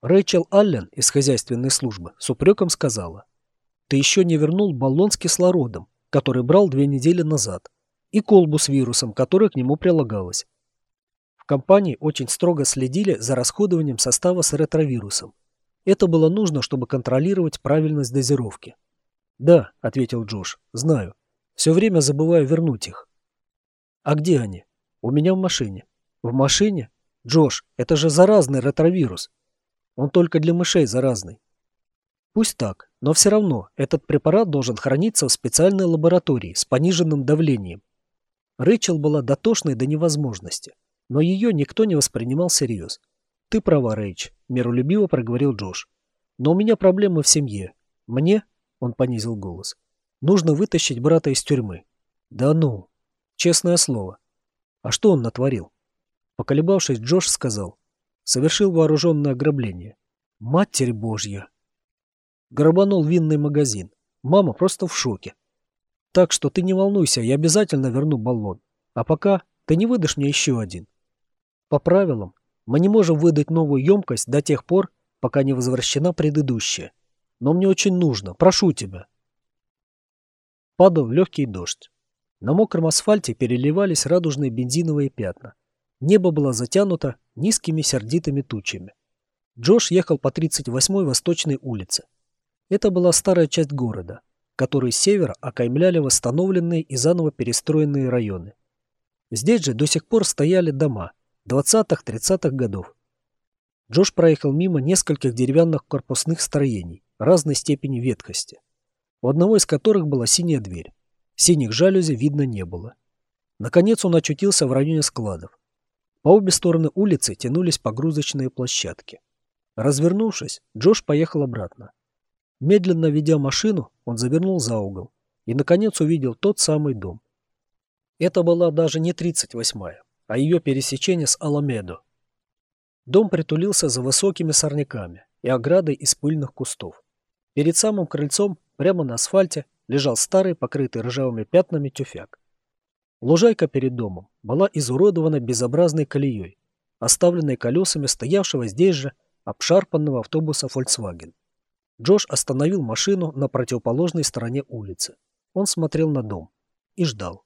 Рэйчел Аллен из хозяйственной службы с упреком сказала. «Ты еще не вернул баллон с кислородом, который брал две недели назад, и колбу с вирусом, которая к нему прилагалась. В компании очень строго следили за расходованием состава с ретровирусом. Это было нужно, чтобы контролировать правильность дозировки. «Да», — ответил Джош, — «знаю. Все время забываю вернуть их». «А где они?» «У меня в машине». «В машине? Джош, это же заразный ретровирус. Он только для мышей заразный. Пусть так, но все равно этот препарат должен храниться в специальной лаборатории с пониженным давлением. Рэйчел была дотошной до невозможности, но ее никто не воспринимал всерьез. «Ты права, Рэйч», – миролюбиво проговорил Джош. «Но у меня проблемы в семье. Мне, – он понизил голос, – нужно вытащить брата из тюрьмы». «Да ну! Честное слово. А что он натворил?» Поколебавшись, Джош сказал совершил вооруженное ограбление. Матерь Божья! Грабанул винный магазин. Мама просто в шоке. Так что ты не волнуйся, я обязательно верну баллон. А пока ты не выдашь мне еще один. По правилам, мы не можем выдать новую емкость до тех пор, пока не возвращена предыдущая. Но мне очень нужно, прошу тебя. Падал легкий дождь. На мокром асфальте переливались радужные бензиновые пятна. Небо было затянуто низкими сердитыми тучами. Джош ехал по 38-й Восточной улице. Это была старая часть города, которую с севера окаймляли восстановленные и заново перестроенные районы. Здесь же до сих пор стояли дома 20-30-х годов. Джош проехал мимо нескольких деревянных корпусных строений разной степени ветхости, у одного из которых была синяя дверь. Синих жалюзи видно не было. Наконец он очутился в районе складов. По обе стороны улицы тянулись погрузочные площадки. Развернувшись, Джош поехал обратно. Медленно ведя машину, он завернул за угол и, наконец, увидел тот самый дом. Это была даже не 38-я, а ее пересечение с Аламедо. Дом притулился за высокими сорняками и оградой из пыльных кустов. Перед самым крыльцом, прямо на асфальте, лежал старый, покрытый ржавыми пятнами тюфяк. Лужайка перед домом была изуродована безобразной колеей, оставленной колесами стоявшего здесь же обшарпанного автобуса Volkswagen. Джош остановил машину на противоположной стороне улицы. Он смотрел на дом и ждал.